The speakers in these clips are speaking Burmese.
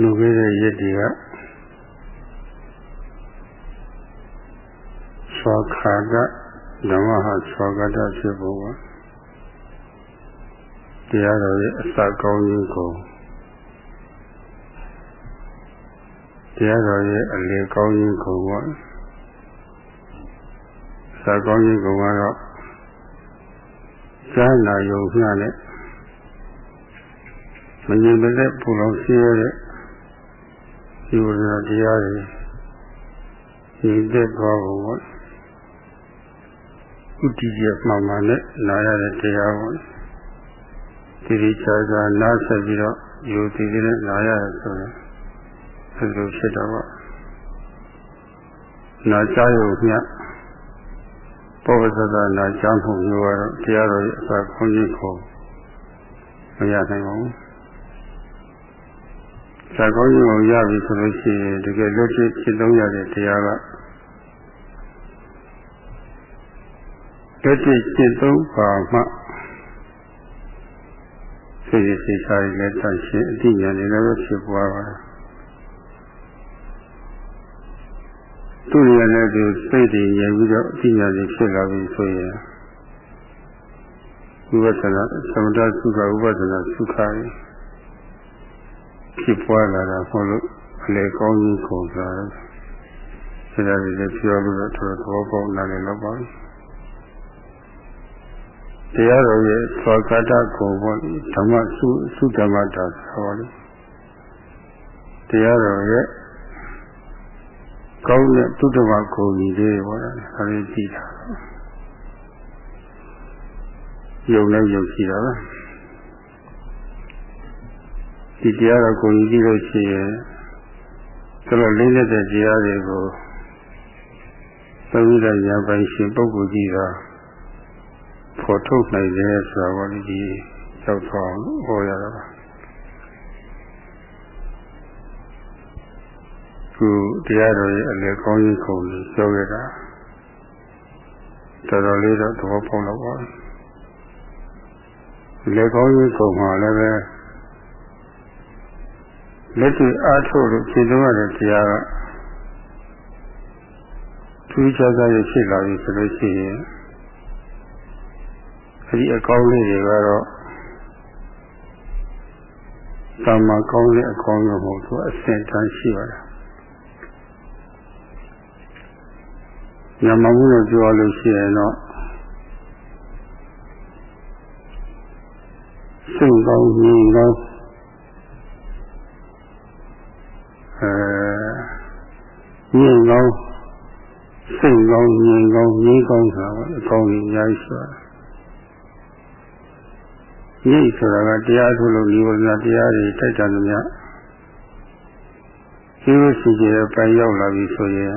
လူခဲ့တဲ့ရက်တွေကသောခါကဓမ္မဟာသောကတဖြစ်ဖို့ပါတရားတော်ရဲ့အစကောင်းခြင်းကိုတရားတော်ရဲ့အလေကောင်းခြင်းကိုပေါ့အစကောင်းခြင်းကိုကတော့စာနာယုံမျှနဲ့ မငြိမ်မသက်ပူလောင်ရှိရတဲ့ဒီဝရတရားတွေညီသက်သွားဖို့ပေါ့ဥတည်ရမှန်မှန်နဲ့နာရတဲ့တရားပေါ့ဒီဒီချာချာနားဆက်ပြီးတော့ယူတည်တဲ့နာရရဆိုရင်အဲလိုဖြစ်တော့ပေါ့နာကြရုံမျှပောဝဇ္ဇနာကြားမှုမျိုးကတော့တရားတော်ရဲ့အစာခွင့်ကြီးကိုမရနိုင်ပါဘူး ဇာကောင်းကြီးကိုရပြီဆိုလို့ရှိရင်တကယ်လွတ်ဖြစ်ဖြစ်သုံးရတဲ့တရားကလွတ်ဖြစ်ဖြစ်သုံးပါမှစိတ်ရစိတ်စားရလည်းတန်ရှင်းအတိညာနေလည်းဖြစ်ပွားပါတယ်သူ့ရလည်းဒီစိတ်တွေရပြီးတော့အတိညာတွေဖြစ်လာပြီဆိုရင်ဝိပဿနာသမထသုခဝိပဿနာသုခရယ် ဖြစ်ပွားလာတာဟုတ်လို့အလေကောင်းကြီးကုန်စားတယ်။ဒါကြလည်းပြောလို့တော့တော်တော်ပေါက်လာတယ်လို့ပါ။တရားတော်ရဲ့သောကတကိုပေါ့ဓမ္မစုစုဓမ္မတာဆိုပါလေ။တရားတော်ရဲ့ကောင်းတဲ့တုတ္တဝကိုကြီးလေးပေါ့လေ။ဒါလေးကြည့်တာ။ယုံလည်းယုံကြည့်တာပဲ။ ဒီတရားတော်ကိုကြည့်လို့ရှိရင်ဆိုတော့လေးလက်တဲ့တရားတွေကိုသုံးရရပိုင်ရှင်ပုဂ္ဂိုလ်ကြီးကဖော်ထုတ်နိုင်တယ်ဆိုတာကိုဒီရောက်သွားဟောရတာပါခုတရားတော်ရဲ့အလယ်ကောင်းကြီးခုံကိုပြောခဲ့တာတော်တော်လေးတော့သဘောပေါက်တော့ပါအလယ်ကောင်းကြီးခုံမှာလည်းပဲ လက်တွေ့အားထုတ်လို့ဖြည့်ဆုံးရတဲ့တရားကထူးခြားခြားရဖြစ်လာပြီဆိုလို့ရှိရင်အဲဒီအကောင်းလေးတွေကတော့သာမကောင်းတဲ့အကောင်းမျိုးမဟုတ်သူအစင်တန်းရှိပါတယ်ညမမှုလို့ပြောလို့ရှိရင်တော့စိတ်ကောင်းကြီးကောင်း အဲငြိမ်ကောင်းစိတ်ကောင်းငြိမ်ကောင်းငြိမ်ကောင်းဆိုတာအကောင်းကြီးအများကြီးဆိုတာငြိမ်ဆိုတာကတရားထုတ်လို့ဒီဝရဏတရားတွေတိုက်တာလို့များရှိလို့ရှိကြတဲ့ပိုင်ရောက်လာပြီဆိုရင်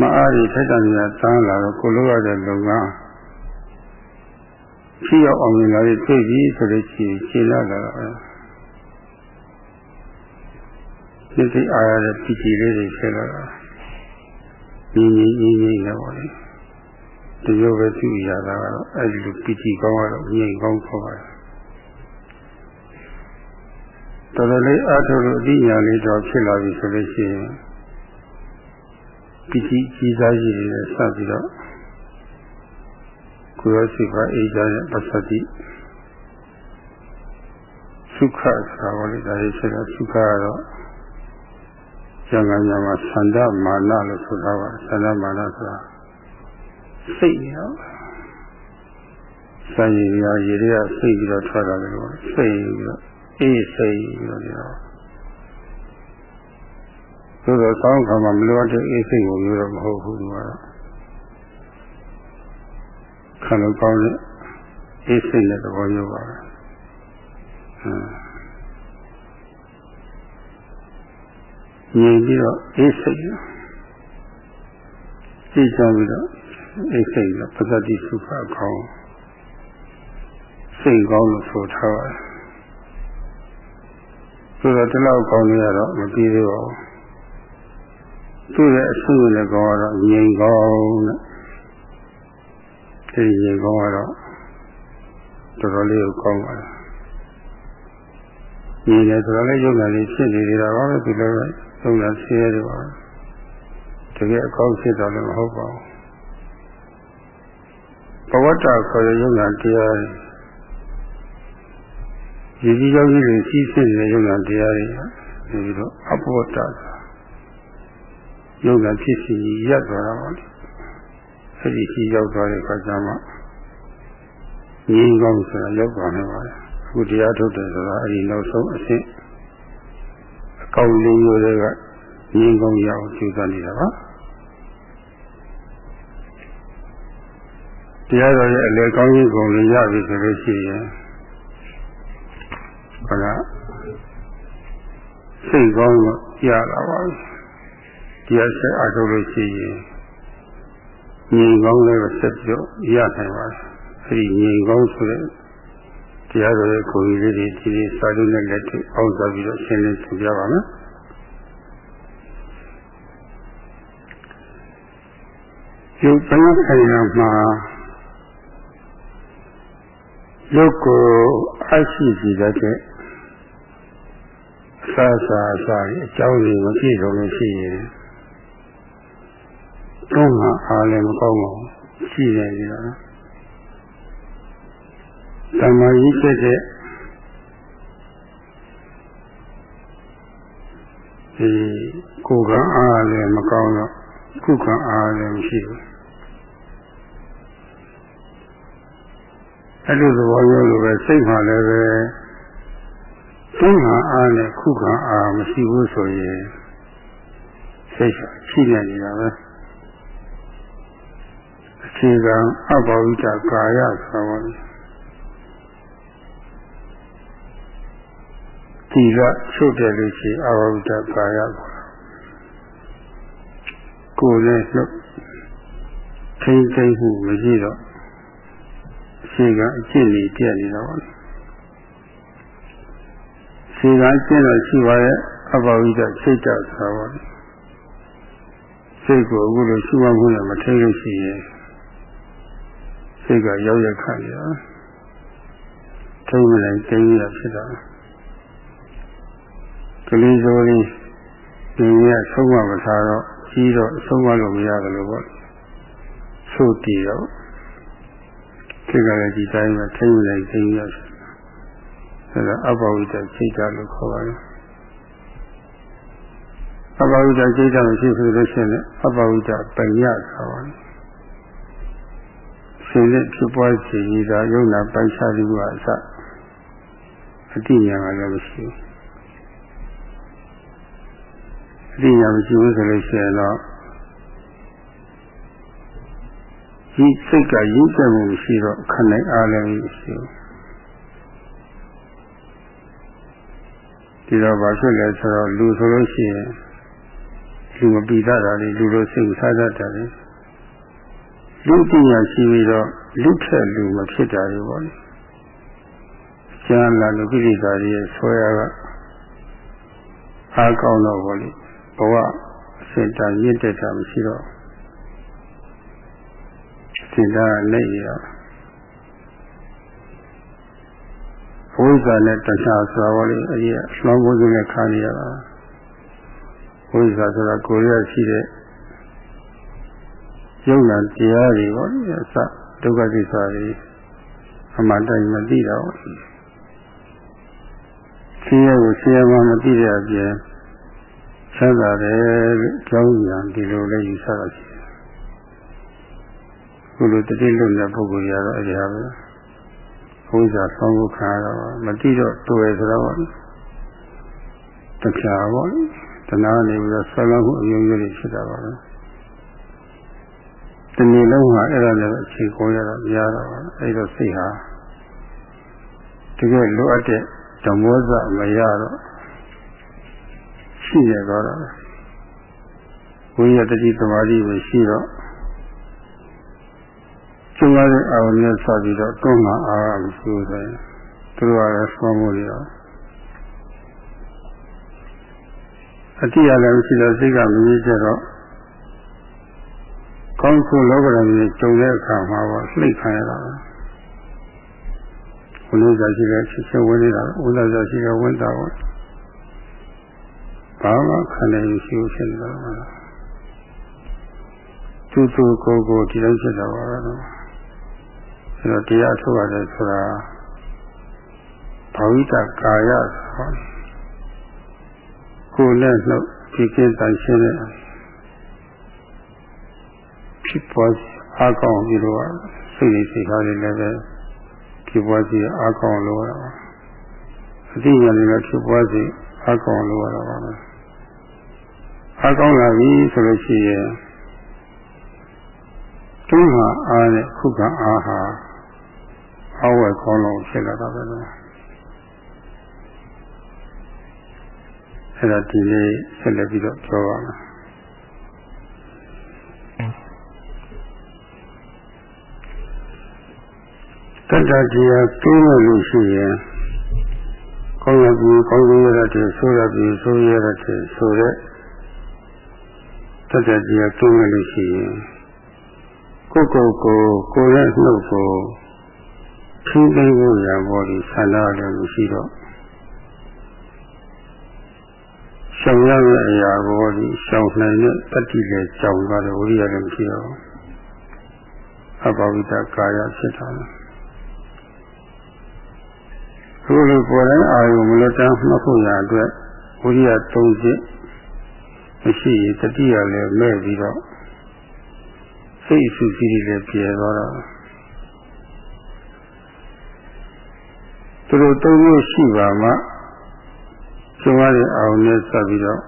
မအားရထိုက်တာများတန်းလာတော့ကိုလိုရတဲ့လုံကရှိရောက်အောင်လာပြီးသိပြီဆိုလို့ရှိရင်ရှင်းလာတာပဲ စိတ်စိတ်အားရတဲ့ပီတိလေးတွေဖြစ်လာတာညီညီညီညီနဲ့ပေါ့လေဒီလိုပဲသူရတာကတော့အဲ့ဒီလိုပီတိကောင်းတော့ငြိမ်ကောင်းခေါ်ပါတယ်တော်တော်လေးအားထုတ်လို့အတိညာလေးတော့ဖြစ်လာပြီဆိုလို့ရှိရင်ပီတိကြီးစားကြီးတွေနဲ့စပြီးတော့ကိုယ်ရစိတ်ကအေးကြတဲ့ပစ္စတိသုခဆိုတာပေါ့လေဒါရေးဆိုတော့သုခကတော့ ကျန်ကညာမှာသန္ဓမာနလို့ဆိုတာပါသန္ဓမာနဆိုတာစိတ်ရောစာရည်ရရေတွေကစိတ်ပြီးတော့ထွက်လာတယ်လို့စိတ်ပြီးတော့အေးစိတ်ပြီးတော့ပြောသို့တော့ကောင်းကံမှာမလိုတဲ့အေးစိတ်ကိုမျိုးတော့မဟုတ်ဘူးသူကတော့ခံလို့ကောင်းတဲ့အေးစိတ်နဲ့သဘောမျိုးပါပဲဟမ် ငြိမ်ပြီးတော့အေးစိတ်ကြည့်ကြပြီးတော့အေးစိတ်တော့ပသတိစုခအကောင်းစိတ်ကောင်းလို့ဆိုထားပါတယ်ဆိုတော့ဒီလောက်ကောင်းနေရတော့မပြီးသေးပါဘူးသူ့ရဲ့အဆုလည်းကောင်းတော့ငြိမ်ကောင်းတဲ့ဒီငြိမ်ကောင်းတော့တော်တော်လေးကိုကောင်းပါတယ်ညီတယ်ဆိုတော့လည်းယုံနာလေးဖြစ်နေသေးတာပါပဲဒီလိုပဲ ယုံနာဆင်းရဲတယ်ပါတကယ်အကောင်းဖြစ်တော့လည်းမဟုတ်ပါဘူးဘဝတ္တခေါ်ရယုံနာတရားရည်ကြီးကြောင့်ကြီးတွေစီးဆင်းနေတဲ့ယုံနာတရားတွေပြီးတော့အဘောတ္တယုံနာဖြစ်စီရပ်သွားတာပါလေအဲဒီကြီးရောက်သွားတဲ့အခါကျမှငြင်းကောင်းဆိုတာရောက်သွားနေပါလေအခုတရားထုတ်တယ်ဆိုတာအဲဒီနောက်ဆုံးအဆင့်အ ကောင်းလေးရိုးတွေကငြင်းကောင်းရအောင်ကြိုးစားနေတာပါတရားတော်ရဲ့အလေကောင်းကြီးကုန်လေးရပြီဆိုလို့ရှိရင်ခဏစိတ်ကောင်းတော့ရလာပါပြီတရားဆက်အားထုတ်လို့ရှိရင်ငြိမ်ကောင်းလည်းဆက်ပြီးတော့ရနိုင်ပါတယ်အဲဒီငြိမ်ကောင်းဆိုတဲ့ တရားတော်ရဲ့ကိုယ်ကြီးလေးတွေဒီစာလုံးနဲ့လက်တွေ့အောက်စားပြီးတော့ရှင်းလင်းသင်ပြပါမယ်ယုတ်ပိုင်းဆိုင်ရာမှာယုတ်ကိုအရှိစီတဲ့အစာစာအစာအကြောင်းကြီးမပြည့်စုံလို့ရှိရင်တော့မှအားလည်းမကောင်းပါဘူးရှိနေကြတာ သမာဓိဖြစ်တဲ့ဒီကိုယ်ကအားလည်းမကောင်းတော့ခုခံအားလည်းမရှိဘူးအဲ့လိုသဘောမျိုးလိုပဲစိတ်မှလည်းပဲသုံးခံအားနဲ့ခုခံအားမရှိဘူးဆိုရင်စိတ်ရှိနေနေတာပဲအခြေခံအဘဝိတကာယဆိုပါလိ ဒီကချုပ်တယ်လို့ရှိအဘဝိတကာယကိုယ်နဲ့လှုပ်ထိမ့်သိမ့်မှုမရှိတော့အခြေခံအကျင့်တွေပြည့်နေတော့ခြေကကျင့်လို့ရှိပါရဲ့အဘဝိတစိတ်တဆိုပါလိစိတ်ကိုအခုလိုရှိမှမှုနဲ့မထိလို့ရှိရင်စိတ်ကရောက်ရခတ်ရထိမနိုင်တင်းရဖြစ်တာက လေးစိုးလေးဒီရဆုံးမမထားတော့ကြီးတော့ဆုံးမလို့မရတယ်လို့ပေါ့ဆိုတည်တော့စိတ်ကလည်းဒီတိုင်းမှာထိမနိုင်တင်းရအဲဒါအဘဝိတစိတ်ဓာတ်လို့ခေါ်ပါတယ်အဘဝိတစိတ်ဓာတ်မရှိဘူးလို့ရှိရင်အဘဝိတပညာခေါ်ပါတယ်ရှင်လက်ဖြစ်ပွားစီရတာယုံနာပိုင်ခြားသူကအစအတိညာကလည်းမရှိဘူး အတိညာမရှိဘူးဆိုလို့ရှိရင်တော့ဒီစိတ်ကရင်းချက်မှုမရှိတော့ခဏအားလည်းမရှိဘူးဒီတော့ဘာဖြစ်လဲဆိုတော့လူဆိုလို့ရှိရင်လူမပိတတ်တာလေလူလိုစိတ်စားတတ်တာလေလူပညာရှိပြီးတော့လူထက်လူမဖြစ်တာတွေပေါ့လေကျမ်းလာလူကိလေသာတွေရဲ့ဆွဲရကအားကောင်းတော့ပေါ့လေ ဘဝအစဉ်တန်ရင့်တက်တာမရှိတော့စင်တာနဲ့ရဝိဇ္ဇာနဲ့တခြားဆိုတာပေါ့လေအကြီးအလွန်ဘုရားနဲ့ခါနေရတာဝိဇ္ဇာဆိုတာကိုယ်ရရှိတဲ့ယုံနာတရားတွေပေါ့လေအစဒုက္ခသစ္စာတွေအမှန်တိုင်းမသိတော့ဆင်းရဲကိုဆင်းရဲမှမသိတဲ့အပြင် ဆက်တာတယ်လို့ကြောင်းညာဒီလိုလေးယူဆတာရှိတယ်ခုလိုတတိလွတ်တဲ့ပုဂ္ဂိုလ်ရတော့အဲ့ဒီဟာပဲဘုရားဆောင်းဖို့ခါတော့မသိတော့တွေ့ဆိုတော့တခြားပေါ့တဏှာနေပြီးတော့ဆက်လို့အယုံကြည်ဖြစ်တာပါပဲဒီနေ့လုံးကအဲ့ဒါလည်းအခြေကိုရတော့များတော့အဲ့တော့စိတ်ဟာတကယ်လိုအပ်တဲ့ဓမ္မောဇမရတော့ ရှိရတော့တာဝိရတတိသမာဓိပဲရှိတော့ကျုံရတဲ့အာရုံနဲ့စပြီးတော့တွန်းမှအားရမရှိဘူးဆိုရင်သူတို့ကလည်းဆွမ်းမှုတွေတော့အတိအရလည်းရှိတော့စိတ်ကမကြီးကြတော့ကောင်းဆိုလောကရံကြီးကြုံတဲ့အခါမှာပေါ့လှိတ်ခံရတာဝဝန်လို့သာရှိတဲ့ချက်ချင်းဝင်နေတာဝန်သာသာရှိတဲ့ဝန်တာဝင် ဘာမှခန္ဓာရရှိလို့ဖြစ်နေတာပါသူသူကိုယ်ကိုဒီလိုဖြစ်တာပါတော့အဲတော့တရားထုတ်ရတယ်ဆိုတာဘာဝိတကာယဆိုကိုယ်နဲ့နှုတ်ဒီကိစ္စရှင်းတဲ့ဖြစ်ပေါ်အားကောင်းပြီးတော့စိတ်ရစိတ်ထားလေးလည်းပဲဖြစ်ပေါ်စီအားကောင်းလို့ရတာအတိညာလေးလည်းဖြစ်ပေါ်စီအားကောင်းလို့ရတာပါ အားကောင်းလာပြီဆိုလို့ရှိရင်တွန်းမှာအားနဲ့ခုကအားဟာအဝယ်ကောင်းလို့ဖြစ်လာတာပဲလို့အဲ့ဒါဒီလေးဆက်လက်ပြီးတော့ပြောပါမယ်တတ္တတရားကျိုးလို့လို့ရှိရင်ကောင်းရပြီကောင်းရရတဲ့ဆိုရပြီဆိုရရတဲ့ဆိုတဲ့ တတ္တတရားကျိုးလို့လို့ရှိရင်ကိုယ်ကိုယ်ကိုကိုယ်ရဲ့နှုတ်ကိုထိသိဖို့ရပေါ်ပြီးဆန္ဒလည်းမရှိတော့ရှောင်ရမယ့်အရာကိုဒီရှောင်နိုင်တဲ့တတိလည်းကြောင်သွားတယ်ဝိရိယလည်းမရှိတော့အဘဝိတကာယဖြစ်တာလေခုလိုပေါ်တိုင်းအာယုံမလွတ်တမ်းမှတ်ဖို့ရအတွက်ဝိရိယ၃ချက် မရှိရင်တတိယလည်းမဲ့ပြီးတော့စိတ်အဆူစီးတွေလည်းပြေသွားတော့သူတို့သုံးမျိုးရှိပါမှကျုံရတဲ့အောင်နဲ့ဆက်ပြီးတော့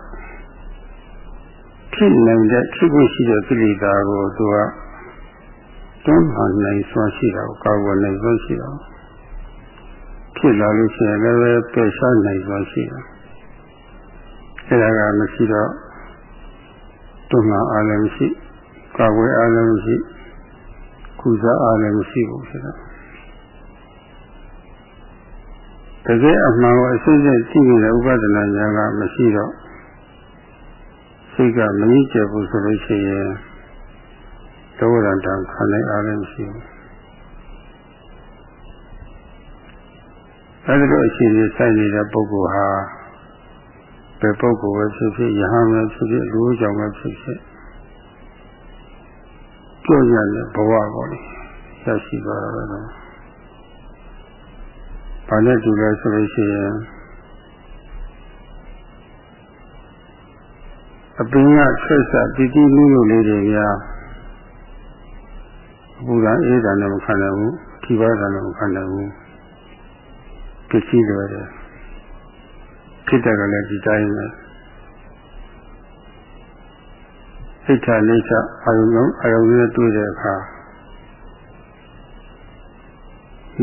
ဖြစ်နိုင်တဲ့ဖြစ်ဖို့ရှိတဲ့ကိလေသာကိုသူကတွန်းမှနိုင်စွာရှိတာကိုကာဝယ်နိုင်စွာရှိတာဖြစ်လာလို့ရှိရင်လည်းပယ်ရှားနိုင်စွာရှိတာအဲဒါကမရှိတော့ တွန်းမှအားလည်းမရှိကာဝယ်အားလည်းမရှိကုစားအားလည်းမရှိဘူးဖြစ်တော့တကယ်အမှန်ကိုအစစ်စစ်သိနေတဲ့ဥပဒနာဉာဏ်ကမရှိတော့စိတ်ကမငြိကျက်ဘူးဆိုလို့ရှိရင်သောရတံခံနိုင်အားလည်းမရှိဘူးအဲဒီလိုအခြေအနေဆိုင်နေတဲ့ပုဂ္ဂိုလ်ဟာ ဘယ်ပုဂ္ဂိုလ်ပဲဖြစ်ဖြစ်ယဟန်ပဲဖြစ်ဖြစ်လူကြောင့်ပဲဖြစ်ဖြစ်ကြောက်ရတဲ့ဘဝပေါ်လေရရှိသွားတာပဲ။ဘာနဲ့တူလဲဆိုလို့ရှိရင်အပင်ကဆက်ဆက်တည်တည်လူလူလေးတွေများဘုရားအေးတာနဲ့မခံနိုင်ဘူး၊ထိပါတာနဲ့မခံနိုင်ဘူး။ပစ္စည်းတွေတယ်။ ဖြစ်တယ်ကလည်းဒီတိုင်းပဲ။စိတ်ထားလိစ္ဆာအာယုံလုံးအာယုံနဲ့တွေ့တဲ့အခါ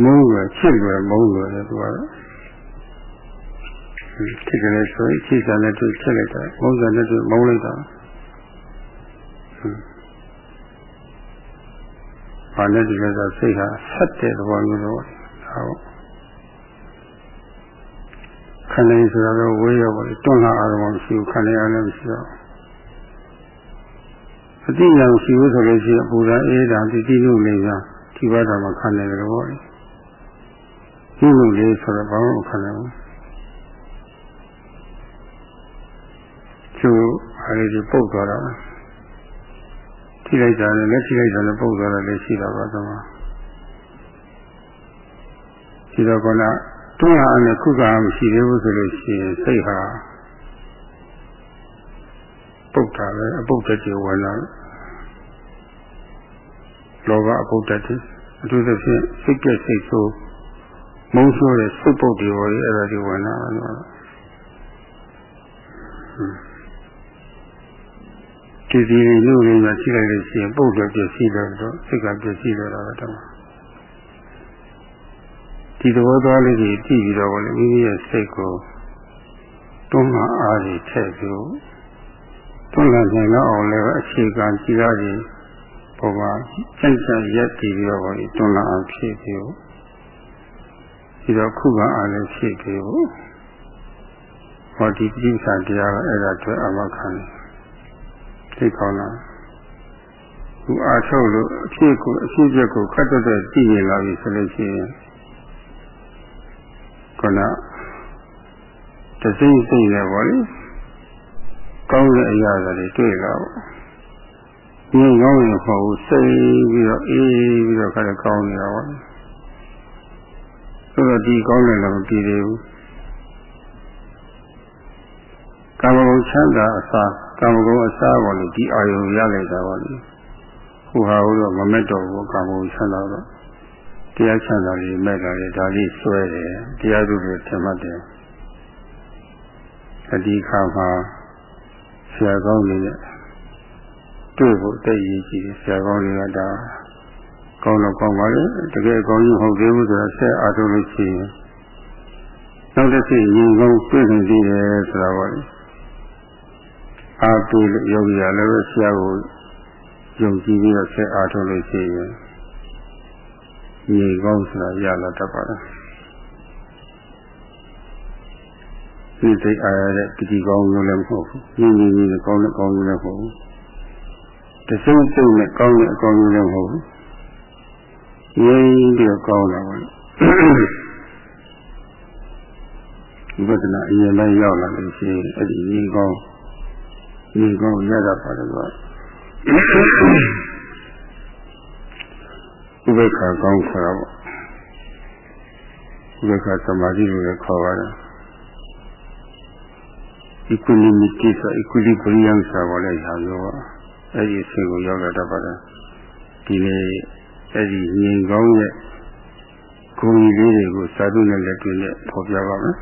မုန်းရချစ်ရမုန်းရတယ်သူကတော့ချစ်တယ်ဆိုရင်ချစ်တယ်နဲ့တွေ့ချစ်လိုက်တာမုန်းတယ်နဲ့တွေ့မုန်းလိုက်တာဘာနဲ့ဒီလိုဆိုစိတ်ဟာဆက်တဲ့သဘောမျိုးတော့ဟုတ် ခန္ဓာဆိုတော့ဝေးရောပါတွန်းလာအာရုံမရှိဘူးခန္ဓာအားလည်းမရှိတော့အတိအကျရှိဘူးဆိုလို့ရှိရင်ပူဇာအေးတာတတိလူလေးကဒီဘာသာမှာခံနေတယ်ပေါ့လေဒီလူလေးဆိုတော့ဘာမှမခံနိုင်ဘူးကျိုးအားလေးပုတ်သွားတာထိလိုက်တာနဲ့လက်ထိလိုက်တာနဲ့ပုတ်သွားတာလည်းရှိတာပါတော့ဒီတော့က တွန်းအားနဲ့ခုကမရှိသေးဘူးဆိုလို့ရှိရင်စိတ်ဟာပုတ်တာပဲအပုတ်တက်ဝင်လာလောဘအပုတ်တက်တယ်အထူးသဖြင့်စိတ်ပြည့်စိတ်ဆိုးမုန်းဆိုးတဲ့စိတ်ပုတ်တွေပေါ်ကြီးအဲ့ဒါတွေဝင်လာတော့ဒီဒီလူတွေမှာရှိလိုက်လို့ရှိရင်ပုတ်တယ်ပြည့်စည်တော့စိတ်ကပြည့်စည်တော့တာတော့ ဒီသဘောသားလေးကြီးကြည့်ပြီးတော့မိမိရဲ့စိတ်ကိုတွန်းမှအားကြီးထည့်ပြီးတွန်းလာနိုင်တော့အောင်လည်းအခြေခံကြည်ရည်ပေါ်မှာစိတ်ဆက်ရက်တည်ပြီးတော့တွန်းလာအောင်ဖြည့်ပြီးဒီတော့ခုကအားလည်းဖြည့်ပြီးဟောဒီပြိဿတရားကအဲ့ဒါတွေ့အမခံတယ်သိကောင်းလားသူအားထုတ်လို့အဖြစ်ကိုအဖြစ်ချက်ကိုခတ်တတ်တဲ့ကြည့်နေလာပြီဆိုလို့ရှိရင် ခုနတစိမ့်စိမ့်နဲ့ပေါ့လေကောင်းတဲ့အရာတွေတွေ့လာပေါ့ငြိမ်ကောင်းရင်မဟုတ်ဘူးစိတ်ပြီးတော့အေးပြီးတော့ခါရကောင်းနေတာပေါ့ဆိုတော့ဒီကောင်းတယ်လည်းမပြီးသေးဘူးကာမဂုဏ်ချမ်းသာအစာကာမဂုဏ်အစာပေါ့လေဒီအာယုံရလိုက်တာပေါ့လေခုဟာတော့မမက်တော့ဘူးကာမဂုဏ်ချမ်းသာတော့ တရားချမ်းသာလေးမဲ့တာလေဒါလေးစွဲတယ်တရားသူတွေထင်မှတ်တယ်အဒီခါမှာဆရာကောင်းနေတဲ့တွေ့ဖို့တည်ရည်ကြည့်ဆရာကောင်းတွေကဒါကောင်းတော့ကောင်းပါလေတကယ်ကောင်းကြီးဟုတ်သေးဘူးဆိုတော့ဆက်အားထုတ်လို့ရှိရင်နောက်တစ်စိရင်ကောင်းတွေ့နေသေးတယ်ဆိုတာပါလေအားပေးလို့ယောဂီရလည်းပဲဆရာကိုယုံကြည်ပြီးတော့ဆက်အားထုတ်လို့ရှိရင် ညီကောင်းဆိုတာရလာတတ်ပါတယ်ဒီတိတ်အားရတဲ့ပတိကောင်းမျိုးလည်းမဟုတ်ဘူးညီညီညီကောင်းတဲ့ကောင်းမျိုးလည်းမဟုတ်ဘူးတစိမ့်စိမ့်နဲ့ကောင်းတဲ့အကောင်းမျိုးလည်းမဟုတ်ဘူးငြိမ်းပြီးတော့ကောင်းတာပါဝိပဿနာအရင်ပိုင်းရောက်လာလို့ရှိရင်အဲ့ဒီညီကောင်းညီကောင်းရတာပါတယ်ကွာ ဥပေက္ခကောင်းခေါ်တာပေါ့ဥပေက္ခသမာဓိလို့လည်းခေါ်ပါတယ် equanimity ဆို equilibrium ဆိုပါလေဟာရောအဲ့ဒီအဆင့်ကိုရောက်လာတတ်ပါတယ်ဒီနေ့အဲ့ဒီငြိမ်ကောင်းရဲ့ဂုဏ်ကြီးလေးတွေကိုစာတုနဲ့လက်တွေ့နဲ့ဖော်ပြပါမယ်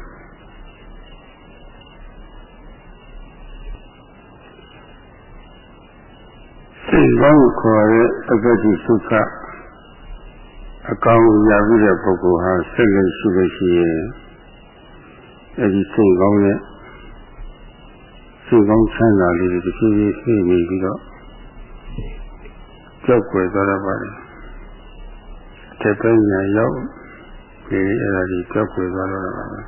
စိတ်ကောင်းခေါ်တဲ့အဂတိသုခ အကောင်ရပြီးတဲ့ပုဂ္ဂိုလ်ဟာစိတ်နဲ့ရှိလို့ရှိရင်အဲဒီစိတ်ကောင်းရဲ့စိတ်ကောင်းချမ်းသာလေးတွေတစ်ဖြည်းဖြည်းဖြည့်နေပြီးတော့ကြောက်ွယ်သွားရပါတယ်။တပည့်ညာရောက်ဒီအဲ့ဒါကြီးကြောက်ွယ်သွားတော့တာပဲ။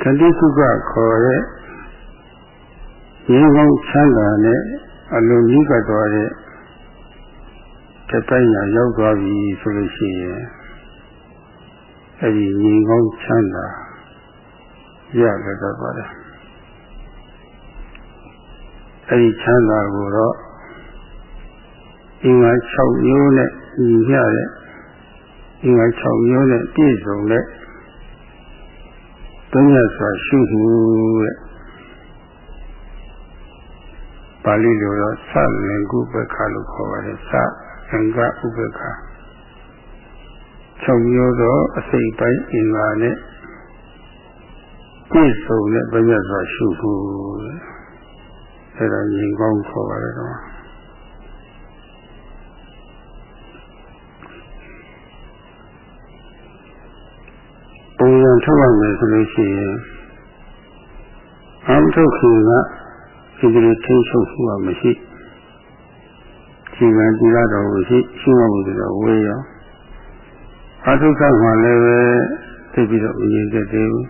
သတိစုကခေါ်တဲ့ရေကောင်းချမ်းသာနဲ့အလိုကြီးကတော် တဲ့တပိုင်းညာရောက်သွားပြီဆိုလို့ရှိရင်အဲဒီရေကောင်းချမ်းသာရကြတော့ပါတယ်အဲဒီချမ်းသာကိုတော့အင်္ဂါ6မျိုးနဲ့ညီမျှတဲ့အင်္ဂါ6မျိုးနဲ့ပြည့်စုံတဲ့သုံးရစွာရှုမှုတဲ့ပါဠိလိုတော့သလင်ကုပ္ပခလို့ခေါ်ပါတယ်သ လင်ကဥပ္ပခ6မျိုးသောအစိတ်ပိုင်းအင်္ဂါနဲ့ပြည့်စုံတဲ့ပညာစွာရှုဖို့အဲ့ဒါရင်ကောင်းခေါ်ပါတယ်တော့ပုံစံထုတ်လိုက်မယ်ဆိုလို့ရှိရင်အမထုတ်ခင်ကဒီလိုထိန်းချုပ်မှုကမ ရှိဒီကံဒီရတော်ကိုရှိရှိမှမှုတော့ဝေးရောအထုကမှလည်းပဲသိပြီးတော့မြင်တတ်သေးဘူး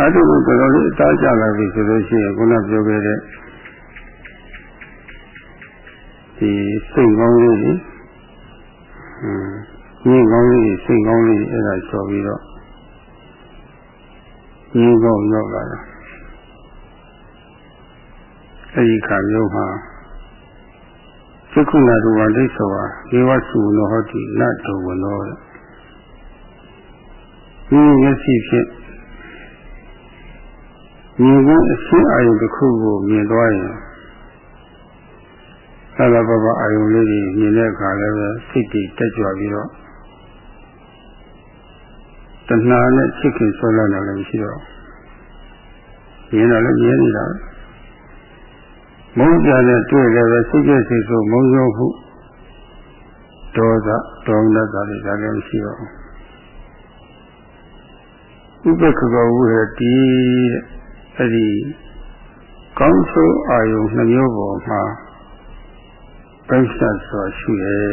အထုကတော်တော်လေးအသားကျလာပြီဆိုလို့ရှိရင်ခုနပြောခဲ့တဲ့ဒီစိတ်ကောင်းလေးကြီးဟင်းကောင်းလေးစိတ်ကောင်းလေးအဲ့ဒါချော်ပြီးတော့ရင်းကောင်းရောက်လာတာအဲဒီခါမျိုးမှာ သက္ခုနာတုဝဒိဋ္ဌဝါဧဝစုနောဟောတိနတုဝနောဒီမျက်စိဖြင့်မြင်တဲ့အရှင်းအာယုတစ်ခုကိုမြင်သွားရင်သာသာပပအာယုလေးကြီးမြင်တဲ့အခါလည်းပဲစိတ်တည်တက်ကြွပြီးတော့တဏှာနဲ့စိတ်ခင်ဆွဲလာတယ်လည်းမရှိတော့မြင်တော့လည်းမြင်နေတာပဲ မုန်းကြတဲ့တွေ့လည်းပဲစိတ်ကြိတ်စိတ်ဆိုမုန်းရောဟုဒေါသဒေါမနတာတွေဒါလည်းမရှိတော့ဘူးဥပက္ခကဝုရတိတဲ့အဲ့ဒီကောင်းဆိုးအာယုနှမျိုးပေါ်မှာပိဿတ်ဆိုရှိရဲ့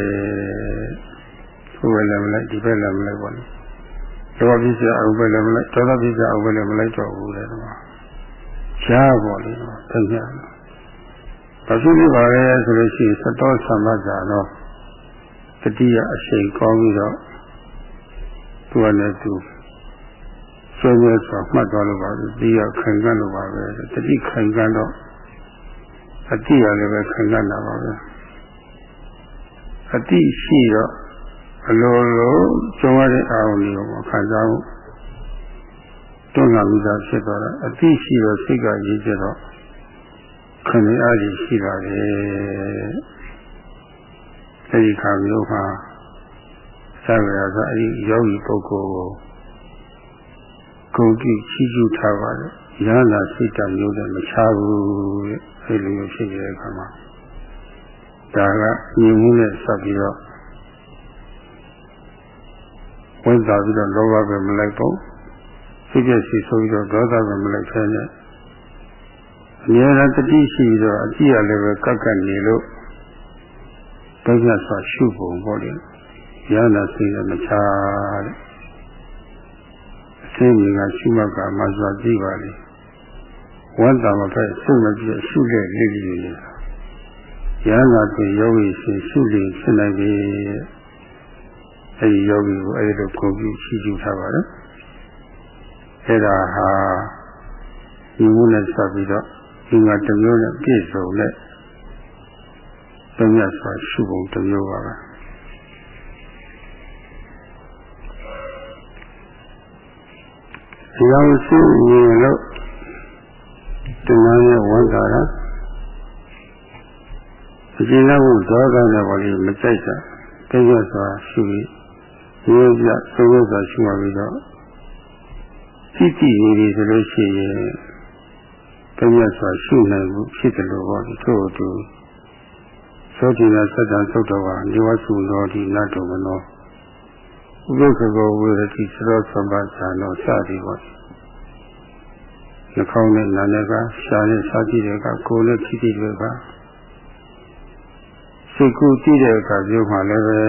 ဟိုဘက်လည်းမလိုက်ဒီဘက်လည်းမလိုက်ပါဘူးဒေါသပြည့်စရာအုပ်ဘက်လည်းမလိုက်ဒေါသပြည့်စရာအုပ်ဘက်လည်းမလိုက်တော့ဘူးလေတော့ရှားပါလေတော့သိကြတယ် ဘာဖြစ်လို့ပါလဲဆိုလို့ရှိရင်သတောသမ္မဇာတော့တတိယအရှိန်ကောင်းပြီးတော့သူကလည်းသူဆွေးနွေးဆိုမှတ်သွားလို့ပါပဲဒီရခံကန်းလို့ပါပဲတတိခံကန်းတော့အတိရလည်းပဲခံကန်းတာပါပဲအတိရှိတော့အလိုလိုကြုံရတဲ့အာရုံတွေကိုခံစားမှုတွန်းလာပြီးသားဖြစ်သွားတာအတိရှိတော့စိတ်ကရည်ကြတော့ ခံရအားကြီးရှိတာလေအဲဒီခါမျိုးမှာဆက်ရတာအဲ့ဒီယောဂီပုဂ္ဂိုလ်ကိုဂုဏ်ကြည့်ချီးကျူးထားပါတယ်ရဟန္တာစိတ်တမျိုးနဲ့မချဘူးတဲ့အဲ့လိုမျိုးဖြစ်နေတဲ့အခါမှာဒါကညီမှုနဲ့ဆက်ပြီးတော့ဝင်သာပြီးတော့လောဘပဲမလိုက်ပေါ့စိတ်ကြစီဆိုပြီးတော့ဒေါသပဲမလိုက်ဖဲနဲ့ အများအားတတိရှိပြီးတော့အကြည့်ရလည်းပဲကက်ကက်နေလို့ဘုရားဆိုရှုပုံပေါ့လေရဟန္တာစိတ်နဲ့မချတဲ့အစင်းကြီးကရှုမှတ်ကမှစွာကြည့်ပါလေဝန္တာမဖက်စုမပြည့်ရှုတဲ့လေးလေးလေးရဟန္တာကိုယောဂီရှင်ရှုလို့ဖြစ်နိုင်ပြီအဲဒီယောဂီကိုအဲဒီလိုကိုပြီးရှိကျူထားပါတယ်အဲဒါဟာဒီမှုနဲ့ဆက်ပြီးတော့ ဒီမှာတစ်မျိုးနဲ့ပြည့်စုံတဲ့သုံးရစွာရှုပုံတစ်မျိုးပါပဲတရားရှိရင်လို့ဒီမှာရဲ့ဝန်တာရအကျဉ်းလောက်ဒေါသနဲ့ပါလိမကြိုက်တာသိရစွာရှုပြီးဒီပြသုံးရစွာရှုမှပြီးတော့ကြည့်ကြည့်နေပြီဆိုလို့ရှိရင် သိရစွာရှုနိုင်ဘူးဖြစ်တယ်လို့ဟောဒီထို့တူသောတိနာသတ္တသုတ်တော်ဟာနေဝစုတော်ဒီနတ်တော်မနောဥပ္ပခကောဝေရတိသရောသမ္ပါဇာနောစသည်ပေါ့နှာခေါင်းနဲ့နာနဲ့ကရှားနဲ့စားကြည့်တဲ့ကကိုယ်နဲ့ထိထိတွေကစိတ်ကူးကြည့်တဲ့အခါမျိုးမှလည်းပဲ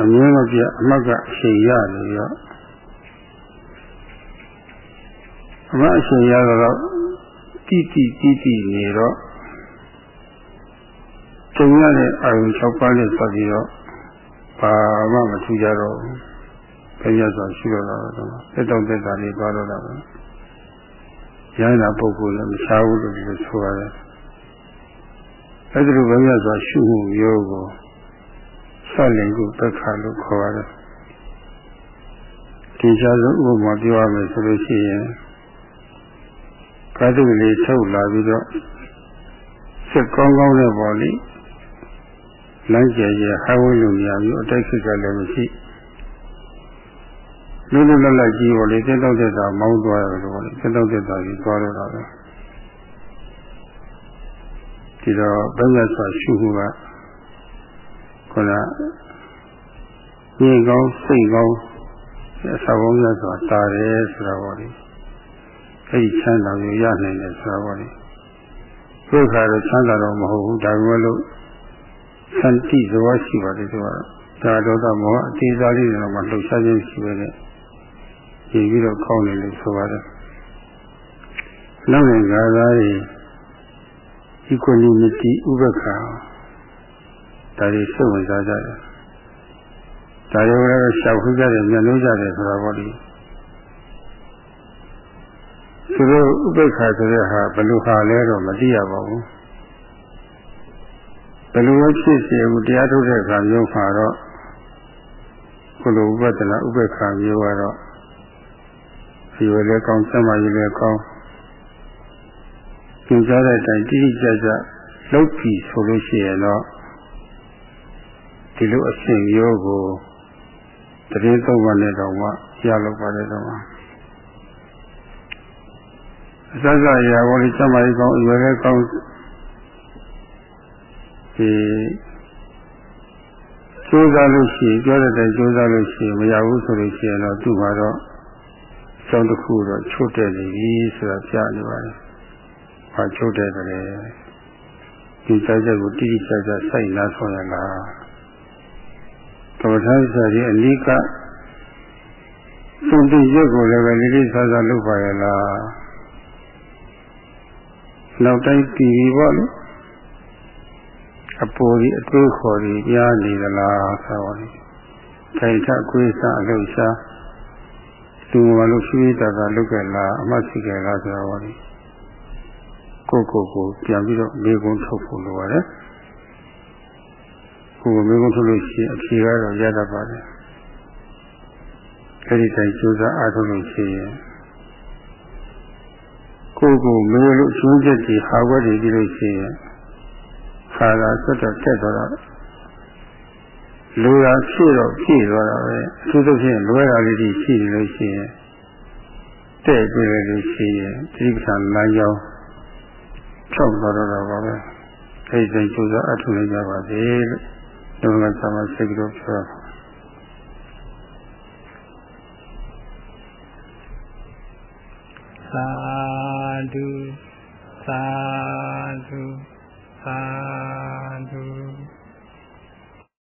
အမြဲမပြတ်အမှတ်ကအချိန်ရနေရောအမှတ်အချိန်ရတော့ တိတိတိတိနေတော့ကျုံရတဲ့အာရုံ၆ပါးနဲ့ဆက်ပြီးတော့ဘာမှမထူကြတော့ဘူး။ဘယ်ရဆိုရှိတော့တော့တက်တော့တက်တာလေးသွားတော့တာပဲ။ရဟန္တာပုဂ္ဂိုလ်လည်းမရှားဘူးလို့ဒီလိုဆိုရတယ်။အဲဒီလိုဘယ်ရဆိုရှုမှုမျိုးကိုဆက်လင်ခုပက္ခလို့ခေါ်ရတယ်။ဒီချာဆုံးဥပမာပြောရမယ်ဆိုလို့ရှိရင် ကာတုလေးထုတ်လာပြီးတော့စက်ကောင်းကောင်းနဲ့ပေါ့လေ။လမ်းကျယ်ကျယ်ဟိုင်းဝဲလို့မရဘူးအတိုက်ခိကလည်းမရှိလူလူလတ်လတ်ကြီးပေါ်လေတက်တော့တက်တာမောင်းသွားတယ်လို့ပေါ့လေတက်တော့တက်တာကြီးသွားတော့တာပဲဒီတော့ဘယ်နဲ့ဆိုရှုမှုကခုနညီကောင်းစိတ်ကောင်းအစာကောင်းရဆိုတာတယ်ဆိုတာပေါ့လေ အဲ့ဒီချမ်းသာကိုရနိုင်တယ်ဆိုတာပေါ့လေဒုက္ခတော့ချမ်းသာတော့မဟုတ်ဘူးဒါပေမဲ့လို့သန္တိသဘောရှိပါတယ်သူကတော့ဒါဒေါသမောဟအသေးစားလေးတွေတော့မှလှုပ်ရှားခြင်းရှိပဲနဲ့ကြည့်ပြီးတော့ကောင်းတယ်လို့ဆိုပါတယ်နောက်ရင်ကားသားတွေ equanimity ဥပ္ပခါဒါတွေစိတ်ဝင်စားကြတယ်ဒါတွေလည်းရှောက်ခွကြတယ်မျက်လုံးကြတယ်ဆိုတာပေါ့ဒီ သူတို့ဥပ္ပခါဆိုတဲ့ဟာဘယ်လိုဟာလဲတော့မသိရပါဘူးဘယ်လိုဖြစ်စေဘူးတရားထုတ်တဲ့အခါမျိုးမှာတော့ခုလိုဥပဒနာဥပ္ပခါမျိုးကတော့ဒီဝလည်းကောင်းစမ်းမကြီးလည်းကောင်းသင်ကြားတဲ့အတိုင်းတိတိကျကျလုပ်ပြီးဆိုလို့ရှိရင်တော့ဒီလိုအရှင်မျိုးကိုတရင်သုံးပါးနဲ့တော့မှရလို့ပါတယ်တော့ အစစရာဘောလေးစမ်းမကြီးကောင်းအရွယ်လည်းကောင်းဒီကျိုးစားလို့ရှိရင်ပြောတဲ့တိုင်ကျိုးစားလို့ရှိရင်မရဘူးဆိုလို့ရှိရင်တော့သူ့မှာတော့ကျောင်းတစ်ခုတော့ချို့တဲ့နေပြီဆိုတာကြားနေပါတယ်။ဟာချို့တဲ့တယ်ဒီစိုက်ချက်ကိုတိတိကျကျစိုက်လာဆောင်ရလား။ကမ္ဘာသားစာကြီးအနိကသုံးတိရက်ကိုလည်းပဲလေးလေးစားစားလုပ်ပါရဲ့လား။ နောက်တိုင်းတည်ပြီးပေါ့လေ။အပေါ်ကြီးအတွေးခေါ်ကြီးကြားနေသလားဆိုတော့ထိုင်ထခွေးစားအလုပ်ရှားလူမလို့ရှိတာကလုတ်ကြလားအမှတ်ရှိကြလားဆိုတော့ကိုကိုကိုပြန်ပြီးတော့မေကုန်းထုတ်ဖို့လိုပါတယ်ကိုကိုမေကုန်းထုတ်လို့ရှိရင်အဖြေကတော့ရတတ်ပါတယ်အဲဒီတိုင်းကြိုးစားအားထုတ်လို့ရှိရင် ကိုကိုမေလို့ရှင်းချက်ကြီးဟာဝတ်တွေပြီးလို့ရှိရင်ခါလာဆက်တော့တက်တော့လူရဖြစ်တော့ဖြည့်သွားတာပဲအထူးသဖြင့်လွဲတာလေးတွေရှိနေလို့ရှိရင်တဲ့ပြည့်လို့ရှိရင်တိပ္ပံလမ်းကြောင်းဖြောက်သွားတော့တာပါပဲအဲဒီစိတ်ကြိုးစားအထုလိုက်ကြပါစေလို့ဒီမှာဆရာမစိတ်ကြောပြော သာဓုသာဓုသာဓု